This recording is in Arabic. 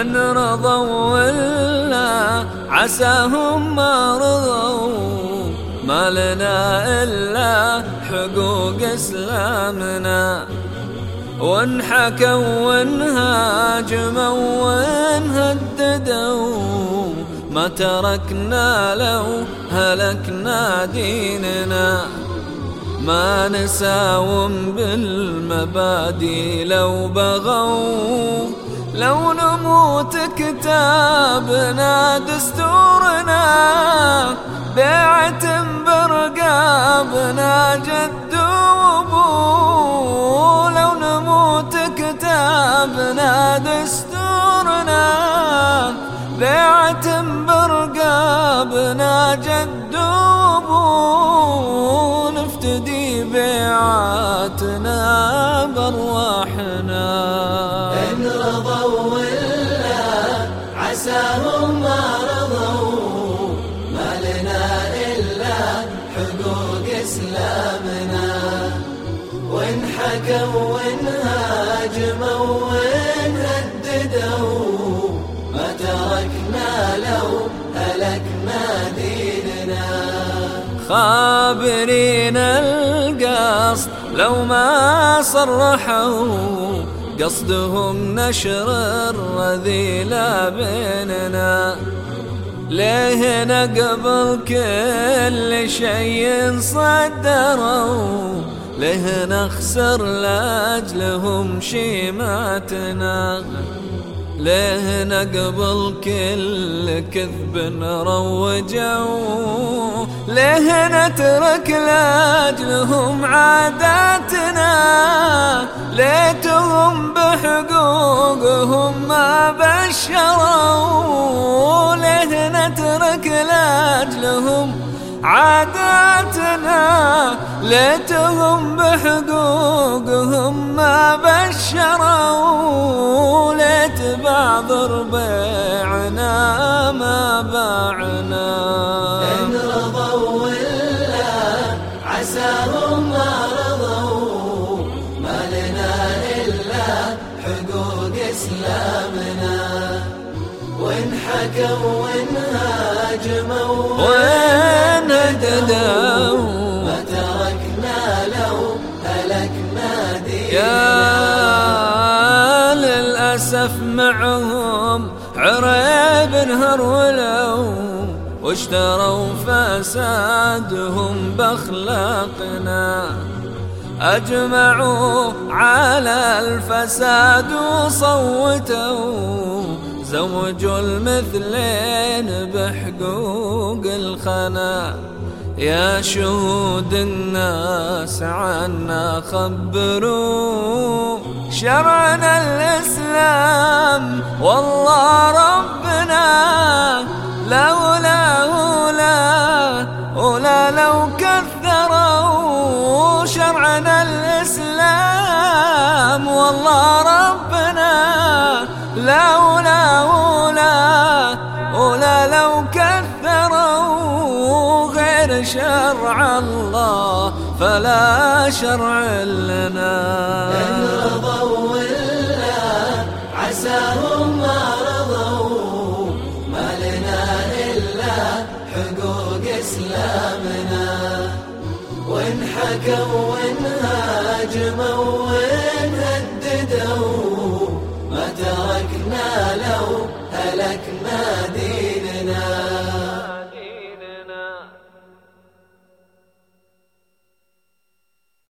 إن رضوا ولا عساهم ما رضوا ما لنا إلا حقوق إسلامنا. وإن حكوا وإن هاجموا وإن هددوا ما تركنا لو هلكنا ديننا ما نساوم بالمبادئ لو بغوا لو نموت كتابنا دستورنا بيعة برقابنا جد دستورنا بيعة برقابنا جد وابو نفتدي بيعاتنا بأرواحنا. عساهم ما رضوا. ما لنا إلا حقوق إسلامنا. وإن حكوا وإن هاجموا خابرين القصد. لو ما صرحوا قصدهم نشر الرذيلة بيننا. ليه نقبل كل شيء صدروا؟ ليه نخسر لأجلهم شيماتنا؟ ليه نقبل كل كذب روجوا ليه نترك لأجلهم عاداتنا؟ ليتهم بحقوقهم ما بشروا؟ ليه نترك لأجلهم عاداتنا؟ ليتهم بحقوقهم ما بشروا؟ إسلامنا وإن حكوا وإن هاجموا وين هددوا ما تركنا لو هلكنا ديننا يا للأسف معهم عريب هرولوا واشتروا فسادهم بأخلاقنا. أجمعوا على الفساد وصوتوا. زوجوا المثلين بحقوق الخنا. يا شهود الناس عنا خبروا. شرعنا الإسلام والله ربنا لولا لولا ولا ولا لو كثروا غير شرع الله فلا شرع لنا. إن رضوا ولا عساهم ما رضوا إلا حقوق إسلامنا وإن حكوا وإن هاجموا مديننا